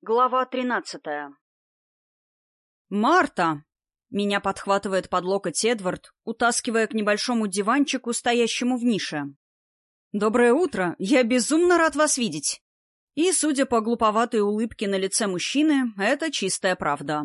Глава тринадцатая. «Марта!» — меня подхватывает под локоть Эдвард, утаскивая к небольшому диванчику, стоящему в нише. «Доброе утро! Я безумно рад вас видеть!» И, судя по глуповатой улыбке на лице мужчины, это чистая правда.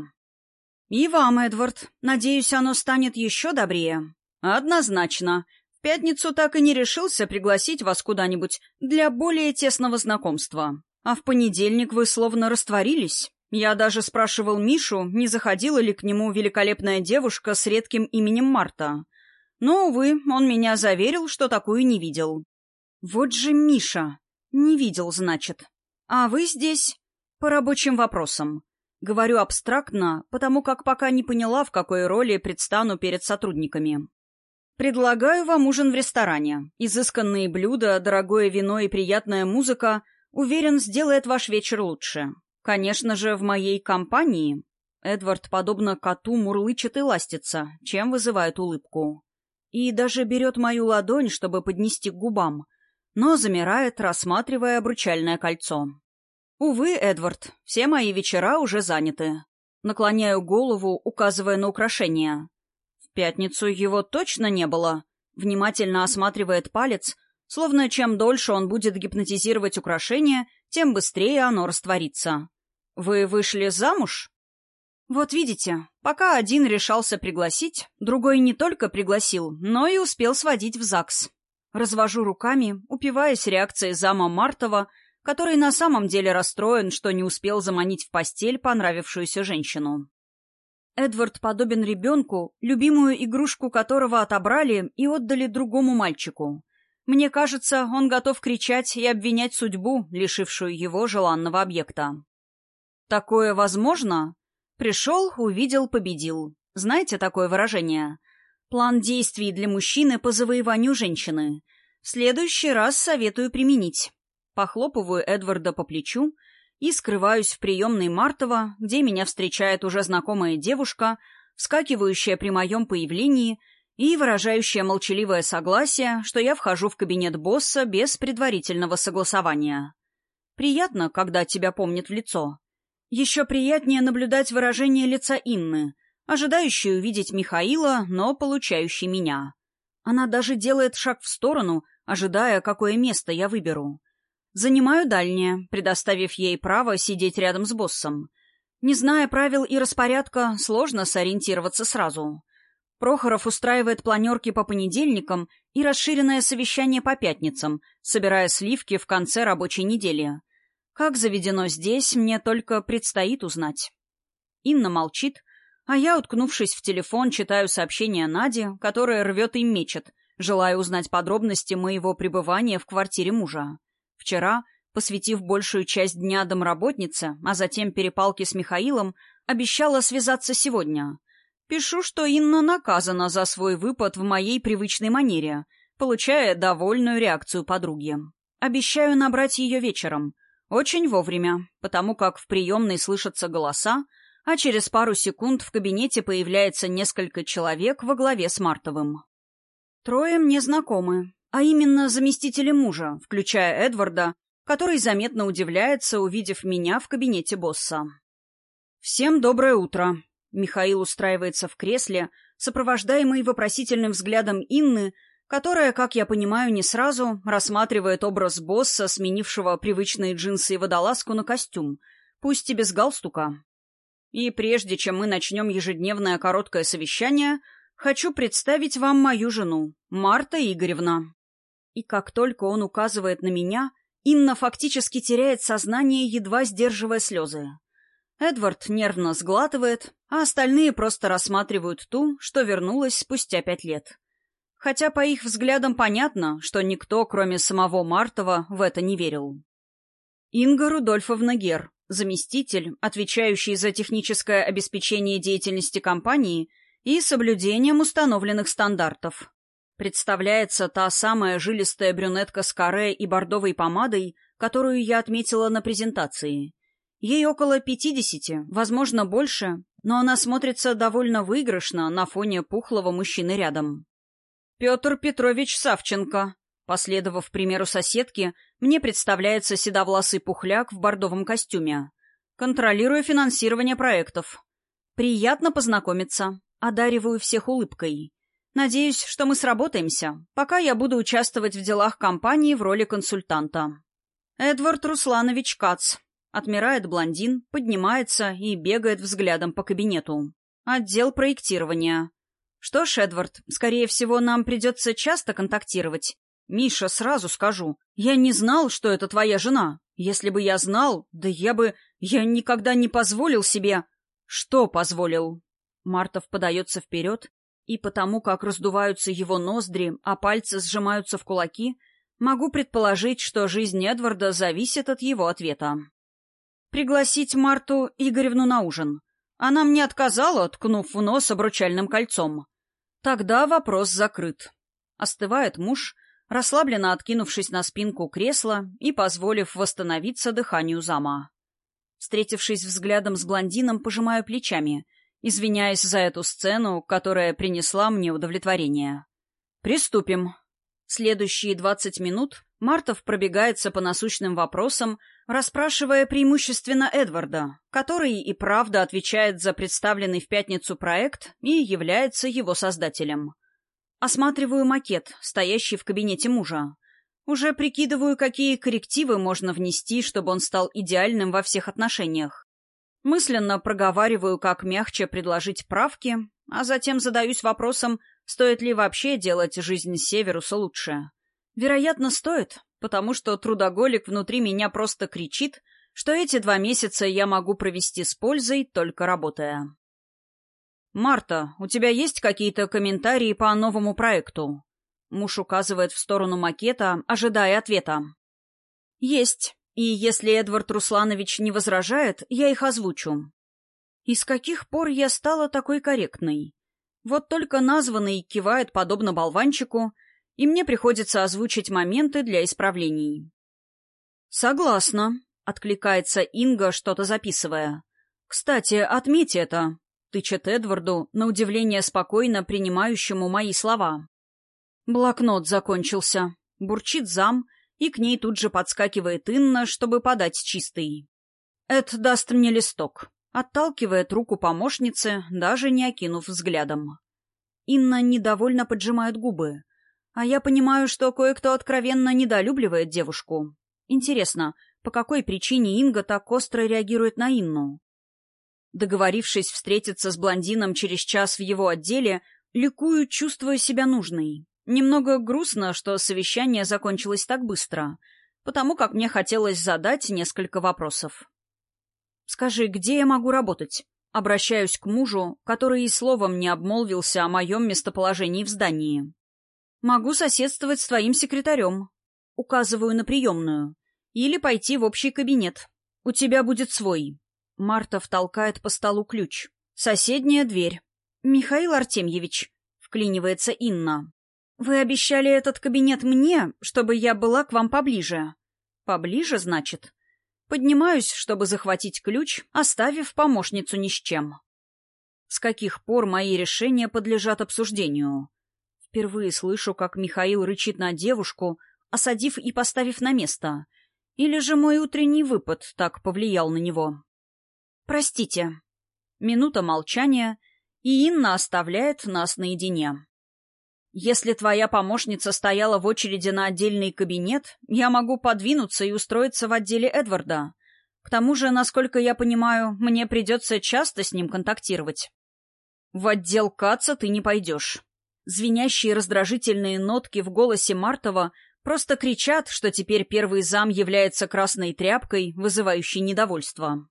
«И вам, Эдвард. Надеюсь, оно станет еще добрее?» «Однозначно. В пятницу так и не решился пригласить вас куда-нибудь для более тесного знакомства. А в понедельник вы словно растворились. Я даже спрашивал Мишу, не заходила ли к нему великолепная девушка с редким именем Марта. Но, увы, он меня заверил, что такую не видел. Вот же Миша. Не видел, значит. А вы здесь по рабочим вопросам. Говорю абстрактно, потому как пока не поняла, в какой роли предстану перед сотрудниками. Предлагаю вам ужин в ресторане. Изысканные блюда, дорогое вино и приятная музыка Уверен, сделает ваш вечер лучше. Конечно же, в моей компании. Эдвард, подобно коту, мурлычет и ластится, чем вызывает улыбку. И даже берет мою ладонь, чтобы поднести к губам, но замирает, рассматривая обручальное кольцо. Увы, Эдвард, все мои вечера уже заняты. Наклоняю голову, указывая на украшение. В пятницу его точно не было. Внимательно осматривает палец, Словно чем дольше он будет гипнотизировать украшение, тем быстрее оно растворится. «Вы вышли замуж?» «Вот видите, пока один решался пригласить, другой не только пригласил, но и успел сводить в ЗАГС». Развожу руками, упиваясь реакцией зама Мартова, который на самом деле расстроен, что не успел заманить в постель понравившуюся женщину. Эдвард подобен ребенку, любимую игрушку которого отобрали и отдали другому мальчику. Мне кажется, он готов кричать и обвинять судьбу, лишившую его желанного объекта. Такое возможно? Пришел, увидел, победил. Знаете такое выражение? План действий для мужчины по завоеванию женщины. В следующий раз советую применить. Похлопываю Эдварда по плечу и скрываюсь в приемной Мартова, где меня встречает уже знакомая девушка, вскакивающая при моем появлении — и выражающая молчаливое согласие, что я вхожу в кабинет босса без предварительного согласования. Приятно, когда тебя помнят в лицо. Еще приятнее наблюдать выражение лица Инны, ожидающей увидеть Михаила, но получающей меня. Она даже делает шаг в сторону, ожидая, какое место я выберу. Занимаю дальнее, предоставив ей право сидеть рядом с боссом. Не зная правил и распорядка, сложно сориентироваться сразу. Прохоров устраивает планерки по понедельникам и расширенное совещание по пятницам, собирая сливки в конце рабочей недели. Как заведено здесь, мне только предстоит узнать. Инна молчит, а я, уткнувшись в телефон, читаю сообщение Нади, которое рвет и мечет, желая узнать подробности моего пребывания в квартире мужа. Вчера, посвятив большую часть дня домработнице, а затем перепалке с Михаилом, обещала связаться сегодня. Пишу, что Инна наказана за свой выпад в моей привычной манере, получая довольную реакцию подруги. Обещаю набрать ее вечером. Очень вовремя, потому как в приемной слышатся голоса, а через пару секунд в кабинете появляется несколько человек во главе с Мартовым. Трое мне знакомы, а именно заместители мужа, включая Эдварда, который заметно удивляется, увидев меня в кабинете босса. «Всем доброе утро», Михаил устраивается в кресле, сопровождаемый вопросительным взглядом Инны, которая, как я понимаю, не сразу рассматривает образ босса, сменившего привычные джинсы и водолазку на костюм, пусть и без галстука. И прежде чем мы начнем ежедневное короткое совещание, хочу представить вам мою жену, Марта Игоревна. И как только он указывает на меня, Инна фактически теряет сознание, едва сдерживая слезы. Эдвард нервно сглатывает, а остальные просто рассматривают ту, что вернулась спустя пять лет. Хотя по их взглядам понятно, что никто, кроме самого Мартова, в это не верил. Инга Рудольфовна Гер, заместитель, отвечающий за техническое обеспечение деятельности компании и соблюдением установленных стандартов. Представляется та самая жилистая брюнетка с каре и бордовой помадой, которую я отметила на презентации — Ей около пятидесяти, возможно, больше, но она смотрится довольно выигрышно на фоне пухлого мужчины рядом. Петр Петрович Савченко. Последовав примеру соседки, мне представляется седовласый пухляк в бордовом костюме. Контролирую финансирование проектов. Приятно познакомиться. Одариваю всех улыбкой. Надеюсь, что мы сработаемся, пока я буду участвовать в делах компании в роли консультанта. Эдвард Русланович Кац. Отмирает блондин, поднимается и бегает взглядом по кабинету. Отдел проектирования. Что ж, Эдвард, скорее всего, нам придется часто контактировать. Миша, сразу скажу, я не знал, что это твоя жена. Если бы я знал, да я бы... Я никогда не позволил себе... Что позволил? Мартов подается вперед, и потому как раздуваются его ноздри, а пальцы сжимаются в кулаки, могу предположить, что жизнь Эдварда зависит от его ответа. Пригласить Марту Игоревну на ужин. Она мне отказала, ткнув в нос обручальным кольцом. Тогда вопрос закрыт. Остывает муж, расслабленно откинувшись на спинку кресла и позволив восстановиться дыханию зама. Встретившись взглядом с блондином, пожимаю плечами, извиняясь за эту сцену, которая принесла мне удовлетворение. «Приступим». Следующие двадцать минут Мартов пробегается по насущным вопросам, расспрашивая преимущественно Эдварда, который и правда отвечает за представленный в пятницу проект и является его создателем. Осматриваю макет, стоящий в кабинете мужа. Уже прикидываю, какие коррективы можно внести, чтобы он стал идеальным во всех отношениях. Мысленно проговариваю, как мягче предложить правки, а затем задаюсь вопросом, стоит ли вообще делать жизнь Северуса лучше. Вероятно, стоит, потому что трудоголик внутри меня просто кричит, что эти два месяца я могу провести с пользой, только работая. «Марта, у тебя есть какие-то комментарии по новому проекту?» Муж указывает в сторону макета, ожидая ответа. «Есть. И если Эдвард Русланович не возражает, я их озвучу». «И с каких пор я стала такой корректной?» Вот только названный кивает подобно болванчику, и мне приходится озвучить моменты для исправлений. «Согласна», — откликается Инга, что-то записывая. «Кстати, отметь это тычет Эдварду, на удивление спокойно принимающему мои слова. Блокнот закончился. Бурчит зам, и к ней тут же подскакивает Инна, чтобы подать чистый. Эд даст мне листок. Отталкивает руку помощницы, даже не окинув взглядом. Инна недовольно поджимает губы. А я понимаю, что кое-кто откровенно недолюбливает девушку. Интересно, по какой причине Инга так остро реагирует на Инну? Договорившись встретиться с блондином через час в его отделе, ликую, чувствуя себя нужной. Немного грустно, что совещание закончилось так быстро, потому как мне хотелось задать несколько вопросов. «Скажи, где я могу работать?» Обращаюсь к мужу, который и словом не обмолвился о моем местоположении в здании. «Могу соседствовать с твоим секретарем». Указываю на приемную. Или пойти в общий кабинет. У тебя будет свой. Марта втолкает по столу ключ. Соседняя дверь. «Михаил Артемьевич», — вклинивается Инна. «Вы обещали этот кабинет мне, чтобы я была к вам поближе». «Поближе, значит?» Поднимаюсь, чтобы захватить ключ, оставив помощницу ни с чем. С каких пор мои решения подлежат обсуждению? Впервые слышу, как Михаил рычит на девушку, осадив и поставив на место. Или же мой утренний выпад так повлиял на него? «Простите». Минута молчания, и Инна оставляет нас наедине. «Если твоя помощница стояла в очереди на отдельный кабинет, я могу подвинуться и устроиться в отделе Эдварда. К тому же, насколько я понимаю, мне придется часто с ним контактировать. В отдел Каца ты не пойдешь». Звенящие раздражительные нотки в голосе Мартова просто кричат, что теперь первый зам является красной тряпкой, вызывающей недовольство.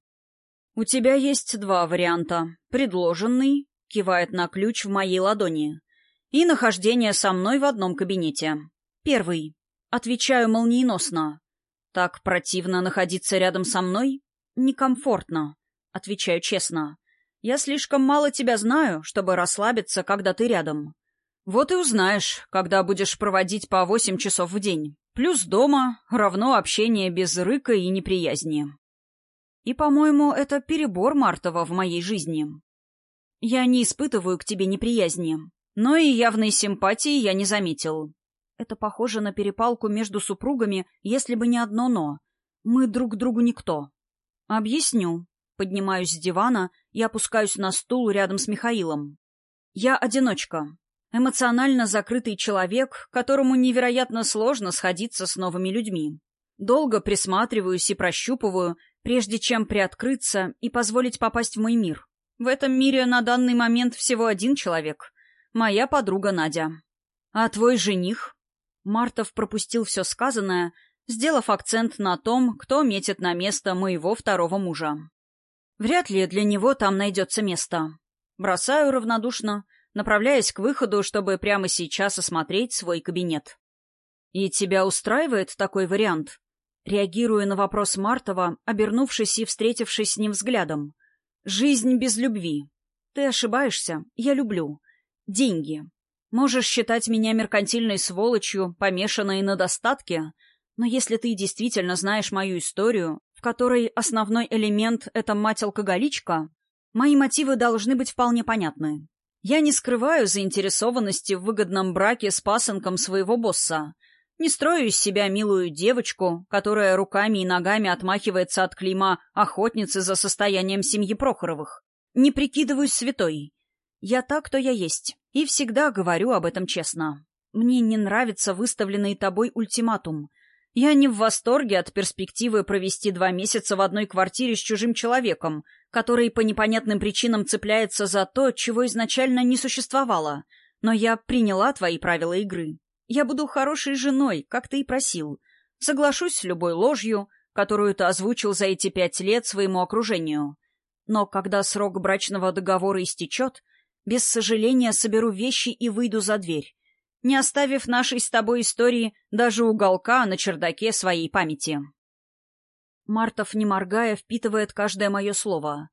«У тебя есть два варианта. Предложенный, кивает на ключ в моей ладони, и нахождение со мной в одном кабинете. Первый. Отвечаю молниеносно. Так противно находиться рядом со мной? Некомфортно. Отвечаю честно. Я слишком мало тебя знаю, чтобы расслабиться, когда ты рядом. Вот и узнаешь, когда будешь проводить по восемь часов в день. Плюс дома равно общение без рыка и неприязни. И, по-моему, это перебор Мартова в моей жизни. Я не испытываю к тебе неприязни, но и явной симпатии я не заметил. Это похоже на перепалку между супругами, если бы не одно «но». Мы друг другу никто. Объясню. поднимаюсь с дивана и опускаюсь на стул рядом с Михаилом. Я одиночка, эмоционально закрытый человек, которому невероятно сложно сходиться с новыми людьми. Долго присматриваюсь и прощупываю, прежде чем приоткрыться и позволить попасть в мой мир. В этом мире на данный момент всего один человек. Моя подруга Надя. А твой жених? Мартов пропустил все сказанное, сделав акцент на том, кто метит на место моего второго мужа. Вряд ли для него там найдется место. Бросаю равнодушно, направляясь к выходу, чтобы прямо сейчас осмотреть свой кабинет. «И тебя устраивает такой вариант?» Реагирую на вопрос Мартова, обернувшись и встретившись с ним взглядом. «Жизнь без любви. Ты ошибаешься. Я люблю. Деньги. Можешь считать меня меркантильной сволочью, помешанной на достатке, но если ты действительно знаешь мою историю, в которой основной элемент — это мать-алкоголичка, мои мотивы должны быть вполне понятны. Я не скрываю заинтересованности в выгодном браке с пасынком своего босса. Не строю из себя милую девочку, которая руками и ногами отмахивается от клейма охотницы за состоянием семьи Прохоровых. Не прикидываюсь святой. Я так, кто я есть, и всегда говорю об этом честно. Мне не нравится выставленный тобой ультиматум — я не в восторге от перспективы провести два месяца в одной квартире с чужим человеком, который по непонятным причинам цепляется за то, чего изначально не существовало. Но я приняла твои правила игры. Я буду хорошей женой, как ты и просил. Соглашусь с любой ложью, которую ты озвучил за эти пять лет своему окружению. Но когда срок брачного договора истечет, без сожаления соберу вещи и выйду за дверь не оставив нашей с тобой истории даже уголка на чердаке своей памяти. Мартов, не моргая, впитывает каждое мое слово.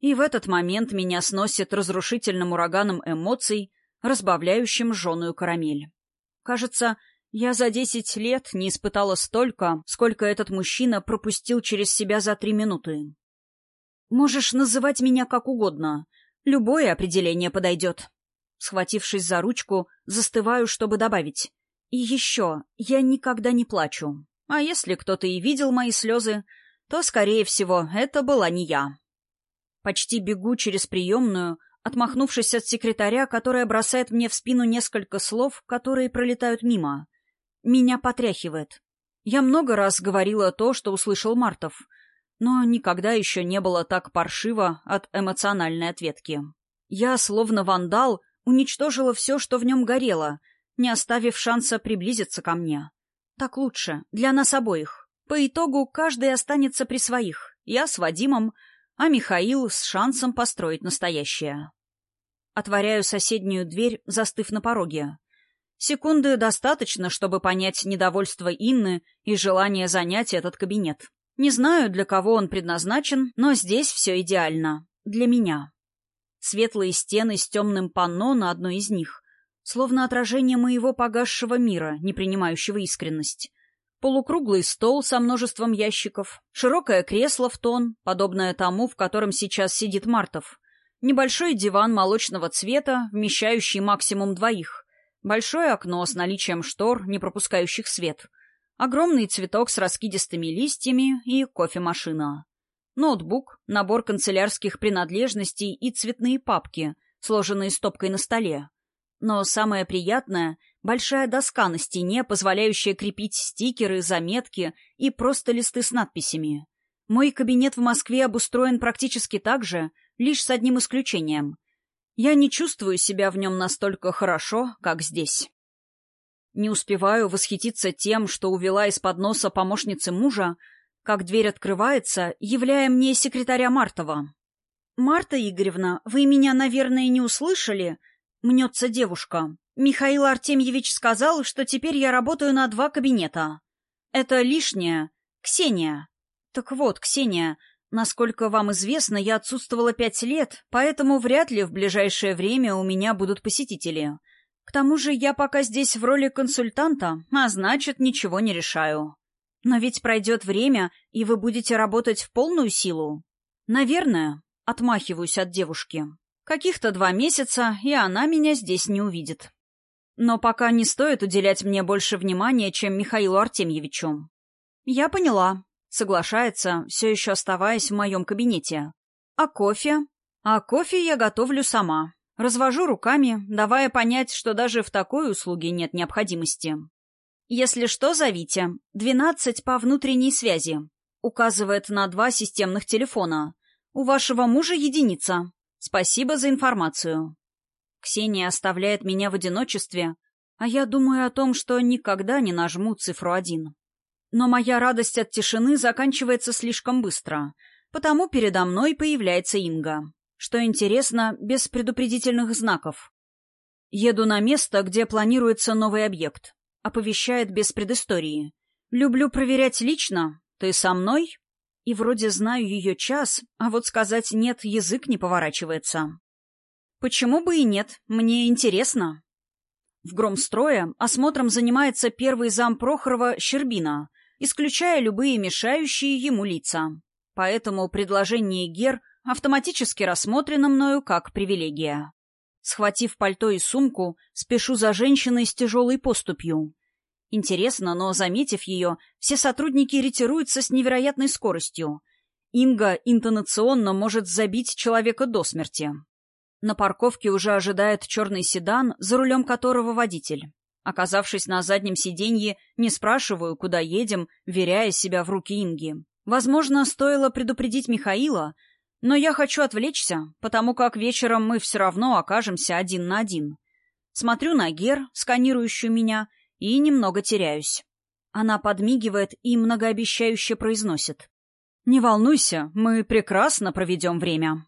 И в этот момент меня сносит разрушительным ураганом эмоций, разбавляющим жженую карамель. Кажется, я за десять лет не испытала столько, сколько этот мужчина пропустил через себя за три минуты. Можешь называть меня как угодно. Любое определение подойдет. Схватившись за ручку, застываю, чтобы добавить. И еще, я никогда не плачу. А если кто-то и видел мои слезы, то, скорее всего, это была не я. Почти бегу через приемную, отмахнувшись от секретаря, которая бросает мне в спину несколько слов, которые пролетают мимо. Меня потряхивает. Я много раз говорила то, что услышал Мартов, но никогда еще не было так паршиво от эмоциональной ответки. Я, словно вандал, уничтожила все, что в нем горело, не оставив шанса приблизиться ко мне. Так лучше, для нас обоих. По итогу каждый останется при своих. Я с Вадимом, а Михаил с шансом построить настоящее. Отворяю соседнюю дверь, застыв на пороге. Секунды достаточно, чтобы понять недовольство Инны и желание занять этот кабинет. Не знаю, для кого он предназначен, но здесь все идеально. Для меня. Светлые стены с темным панно на одной из них, словно отражение моего погасшего мира, не принимающего искренность. Полукруглый стол со множеством ящиков, широкое кресло в тон, подобное тому, в котором сейчас сидит Мартов, небольшой диван молочного цвета, вмещающий максимум двоих, большое окно с наличием штор, не пропускающих свет, огромный цветок с раскидистыми листьями и кофемашина ноутбук, набор канцелярских принадлежностей и цветные папки, сложенные стопкой на столе. Но самое приятное — большая доска на стене, позволяющая крепить стикеры, заметки и просто листы с надписями. Мой кабинет в Москве обустроен практически так же, лишь с одним исключением. Я не чувствую себя в нем настолько хорошо, как здесь. Не успеваю восхититься тем, что увела из-под носа помощницы мужа, как дверь открывается, являя мне секретаря Мартова. «Марта Игоревна, вы меня, наверное, не услышали?» — мнется девушка. «Михаил Артемьевич сказал, что теперь я работаю на два кабинета. Это лишнее. Ксения». «Так вот, Ксения, насколько вам известно, я отсутствовала пять лет, поэтому вряд ли в ближайшее время у меня будут посетители. К тому же я пока здесь в роли консультанта, а значит, ничего не решаю». Но ведь пройдет время, и вы будете работать в полную силу. Наверное, отмахиваюсь от девушки. Каких-то два месяца, и она меня здесь не увидит. Но пока не стоит уделять мне больше внимания, чем Михаилу Артемьевичу. Я поняла. Соглашается, все еще оставаясь в моем кабинете. А кофе? А кофе я готовлю сама. Развожу руками, давая понять, что даже в такой услуге нет необходимости. «Если что, зовите. Двенадцать по внутренней связи». Указывает на два системных телефона. «У вашего мужа единица. Спасибо за информацию». Ксения оставляет меня в одиночестве, а я думаю о том, что никогда не нажму цифру один. Но моя радость от тишины заканчивается слишком быстро, потому передо мной появляется Инга. Что интересно, без предупредительных знаков. Еду на место, где планируется новый объект. Оповещает без предыстории. Люблю проверять лично. Ты со мной? И вроде знаю ее час, а вот сказать «нет» язык не поворачивается. Почему бы и нет? Мне интересно. В громстроя осмотром занимается первый зам Прохорова Щербина, исключая любые мешающие ему лица. Поэтому предложение Гер автоматически рассмотрено мною как привилегия. Схватив пальто и сумку, спешу за женщиной с тяжелой поступью. Интересно, но, заметив ее, все сотрудники ретируются с невероятной скоростью. Инга интонационно может забить человека до смерти. На парковке уже ожидает черный седан, за рулем которого водитель. Оказавшись на заднем сиденье, не спрашиваю, куда едем, веряя себя в руки Инги. Возможно, стоило предупредить Михаила, но я хочу отвлечься, потому как вечером мы все равно окажемся один на один. Смотрю на Гер, сканирующую меня, и немного теряюсь. Она подмигивает и многообещающе произносит. «Не волнуйся, мы прекрасно проведем время».